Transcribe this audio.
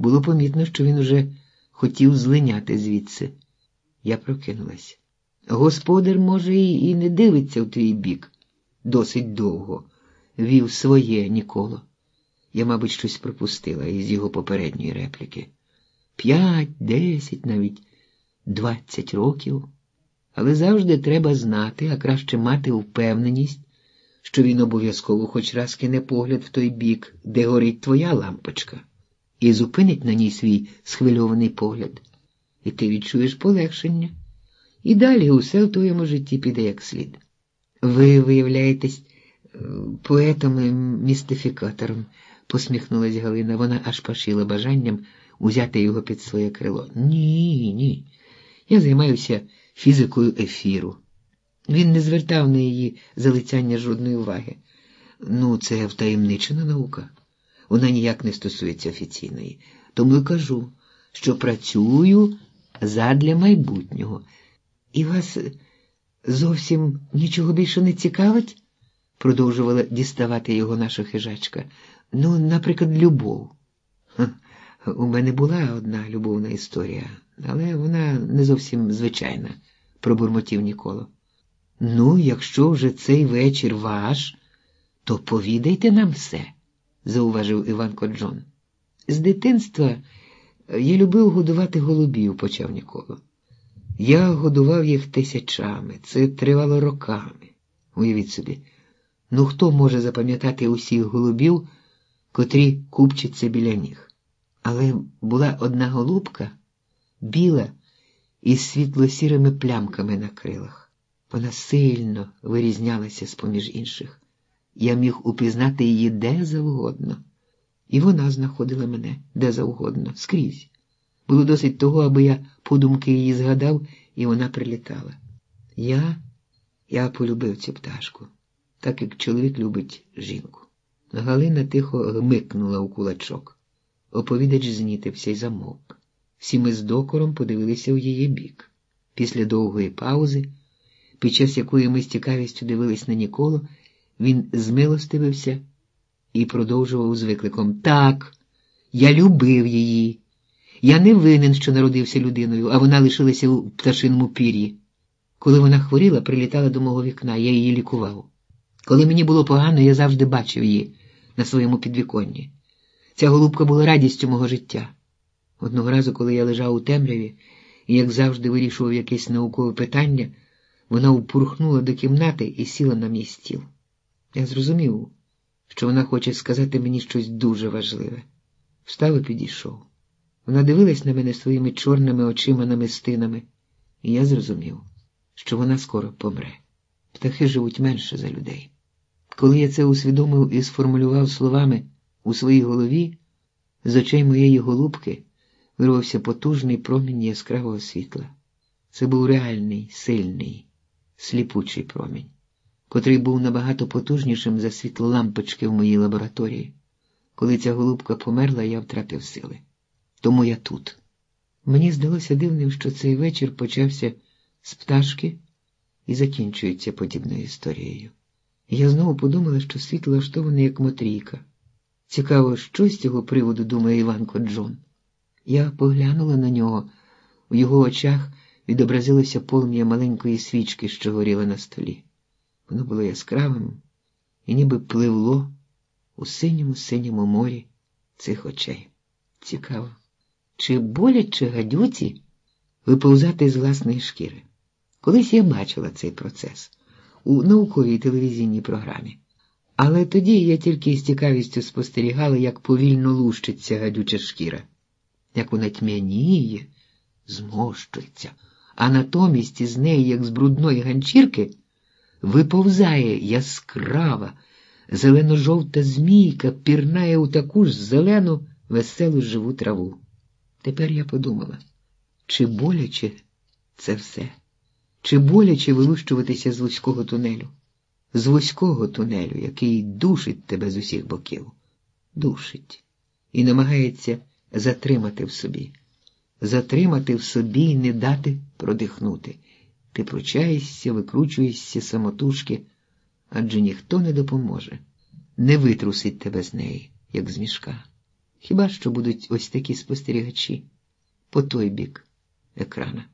Було помітно, що він уже хотів злиняти звідси. Я прокинулась. Господар, може, і не дивиться в твій бік досить довго, вів своє Ніколо. Я, мабуть, щось пропустила із його попередньої репліки. П'ять, десять, навіть двадцять років. Але завжди треба знати, а краще мати впевненість, що він обов'язково хоч раз кине погляд в той бік, де горить твоя лампочка, і зупинить на ній свій схвильований погляд. І ти відчуєш полегшення. І далі усе в твоєму житті піде як слід. Ви виявляєтесь е, поетом і містифікатором, посміхнулась Галина. Вона аж пашила бажанням узяти його під своє крило. Ні, ні. Я займаюся фізикою ефіру. Він не звертав на її залицяння жодної уваги. Ну, це втаємничена наука. Вона ніяк не стосується офіційної. Тому й кажу, що працюю задля майбутнього. І вас зовсім нічого більше не цікавить? продовжувала діставати його наша хижачка. Ну, наприклад, любов. Ха, у мене була одна любовна історія, але вона не зовсім звичайна, пробурмотів Ніколо. Ну, якщо вже цей вечір ваш, то повідайте нам все, зауважив Іванко Джон. З дитинства я любив годувати голубів, почав Ніколо. Я годував їх тисячами, це тривало роками. Уявіть собі, ну хто може запам'ятати усіх голубів, котрі купчаться біля ніг? Але була одна голубка біла із світло-сірими плямками на крилах. Вона сильно вирізнялася з поміж інших. Я міг упізнати її де завгодно, і вона знаходила мене де завгодно, скрізь. Було досить того, аби я подумки її згадав, і вона прилітала. Я я полюбив цю пташку, так як чоловік любить жінку. Галина тихо гмикнула у кулачок. Оповідач знітився й замовк. Всі ми з докором подивилися в її бік. Після довгої паузи, під час якої ми з цікавістю дивились на Ніколу, він змилостивився і продовжував з викликом Так, я любив її. Я не винен, що народився людиною, а вона лишилася у пташиному пір'ї. Коли вона хворіла, прилітала до мого вікна, я її лікував. Коли мені було погано, я завжди бачив її на своєму підвіконні. Ця голубка була радістю мого життя. Одного разу, коли я лежав у темряві і, як завжди, вирішував якесь наукове питання, вона впурхнула до кімнати і сіла на мій стіл. Я зрозумів, що вона хоче сказати мені щось дуже важливе. Встав і підійшов. Вона дивилась на мене своїми чорними очима намистинами, і я зрозумів, що вона скоро помре. Птахи живуть менше за людей. Коли я це усвідомив і сформулював словами у своїй голові, з очей моєї голубки вирвався потужний промінь яскравого світла. Це був реальний, сильний, сліпучий промінь, котрий був набагато потужнішим за світло лампочки в моїй лабораторії. Коли ця голубка померла, я втратив сили. Тому я тут. Мені здалося дивним, що цей вечір почався з пташки і закінчується подібною історією. Я знову подумала, що світ влаштований як мотрійка. Цікаво, що з цього приводу думає Іванко Джон. Я поглянула на нього, у його очах відобразилося полум'я маленької свічки, що горіла на столі. Воно було яскравим і ніби пливло у синьому синьому морі цих очей. Цікаво. Чи боляче гадюці виповзати з власної шкіри? Колись я бачила цей процес у науковій телевізійній програмі. Але тоді я тільки з цікавістю спостерігала, як повільно лущиться гадюча шкіра, як вона тьмяніє, змощується, а натомість із неї, як з брудної ганчірки, виповзає яскрава, зелено-жовта змійка, пірнає у таку ж зелену, веселу живу траву. Тепер я подумала, чи боляче це все, чи боляче вилущуватися з вузького тунелю, з вузького тунелю, який душить тебе з усіх боків, душить. І намагається затримати в собі, затримати в собі і не дати продихнути. Ти пручаєшся, викручуєшся самотужки, адже ніхто не допоможе, не витрусить тебе з неї, як з мішка. Хіба що будуть ось такі спостерігачі по той бік екрана.